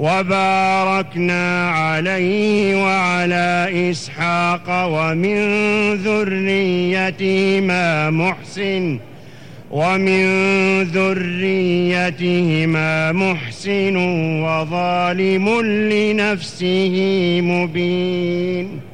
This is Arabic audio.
وباركنا عليه وعلى إسحاق ومن ذريتهما محسن ومن ذريتهما محسن وظالم لنفسه مبين